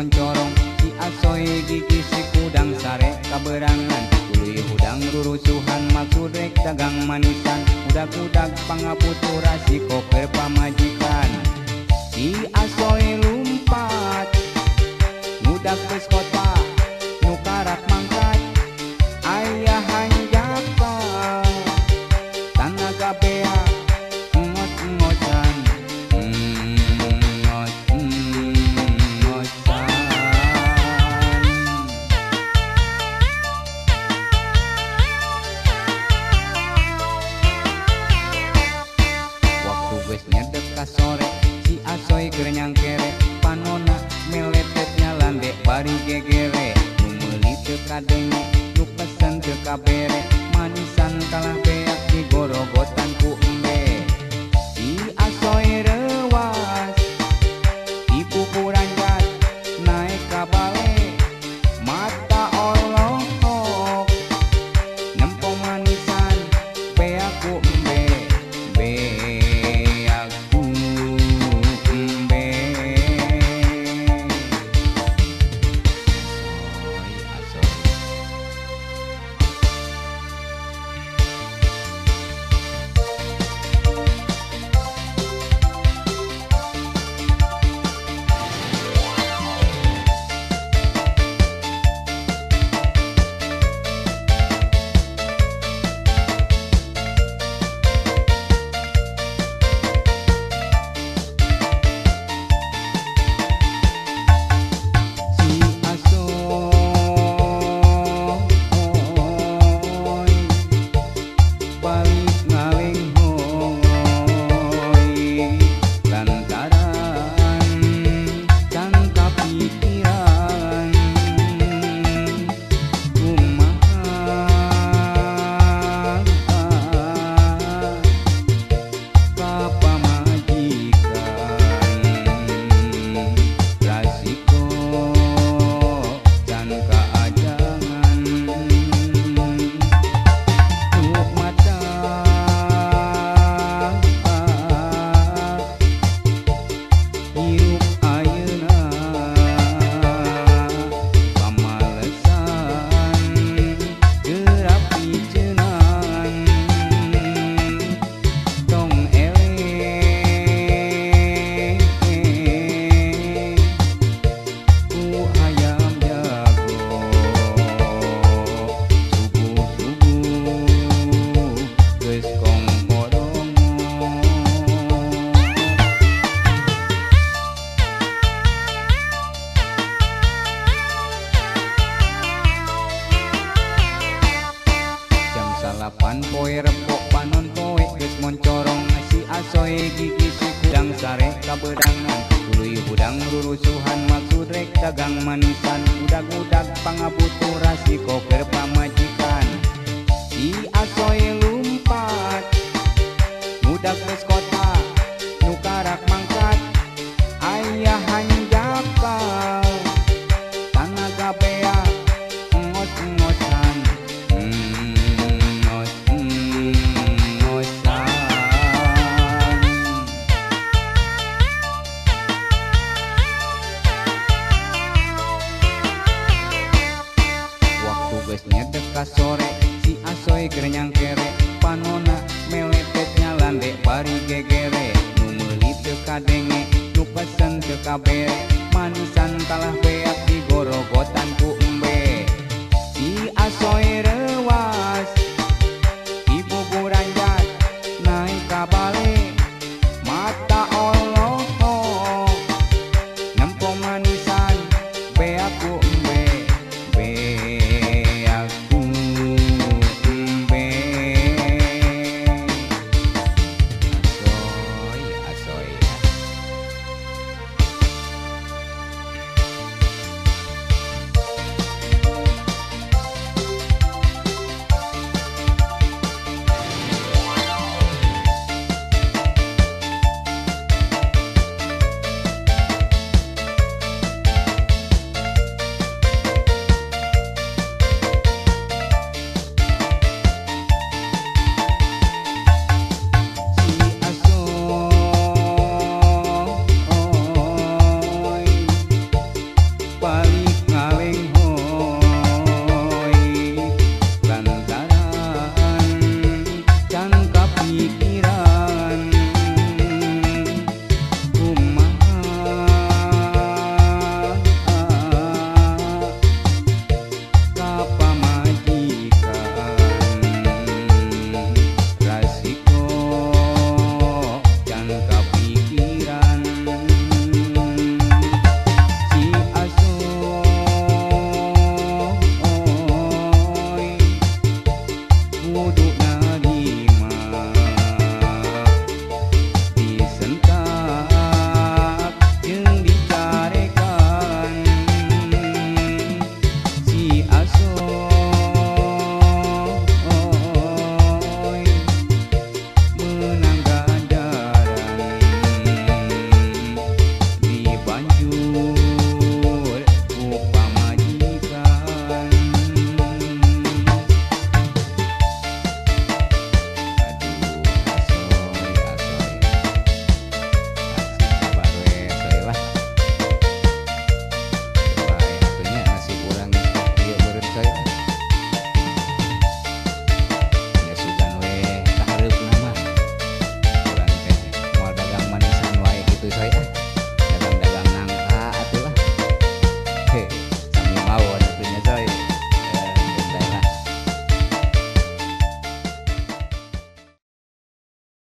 moncorong diasoi gigi si kudang sare kaberangan. Tului hudang rurusuhan makurek dagang manisan. Udak-udak pangaputurasi koper pamajikan. Si kasore si asoy gerenyang kere. Panona meletetnya nyalande bari gegere. Numeli teu kadenge nu pesen teu kabere. Manisan kalah salapan poe repok panon poe geus moncorong si asoe gigi si kudang sare kabedangan. Tuluy hudang rurusuhan maksud rek dagang manisan udag-udag pangabutur rasi koker paman. geus nyedek ka sore si asoy keur kere panona meletet nyalande bari gegere. Nu meuli teu kadenge nu pesen teu kabere. Manisan kalah beak di gorogotan